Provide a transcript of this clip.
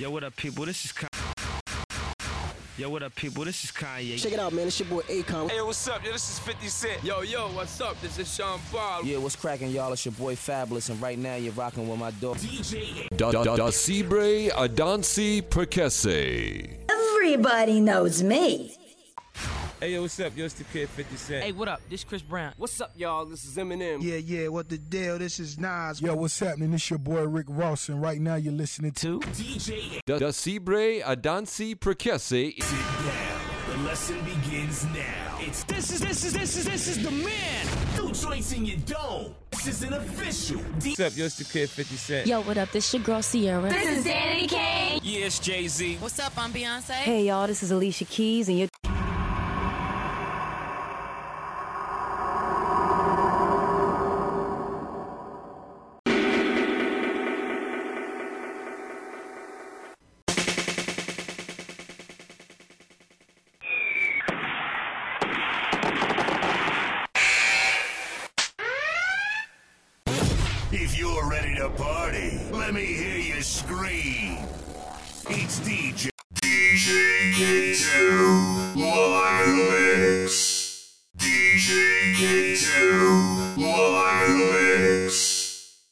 Yo, what up, people? This is Kanye. Yo, what up, people? This is Kanye. Check it out, man. It's your boy Akon. Hey, what's up? Yo, this is 50 Cent. Yo, yo, what's up? This is Sean Paul. Yeah, what's cracking, y'all? It's your boy Fabolous, and right now you're rocking with my dog. Da, da, da Cibre Adansi Perkese. Everybody knows me. Hey, yo, what's up? Yo, it's the kid 50 Cent. Hey, what up? This Chris Brown. What's up, y'all? This is Eminem. Yeah, yeah, what the deal? This is Nas. Yo, what's happening? It's your boy Rick Ross, and right now you're listening to DJ. Da, da Cibre Adansi Perkese. The lesson begins now. It's This is this is this is this is the man. two joints in your dome. This is an official. D- What's up? Yo, it's the kid 50 Cent. Yo, what up? This your girl Ciara. This is Danny Kane. Yeah, it's Jay Z. What's up? I'm Beyonce. Hey y'all, this is Alicia Keys and you're If you're ready to party, let me hear you scream. It's DJ. DJ K2 Live Mix. DJ K2.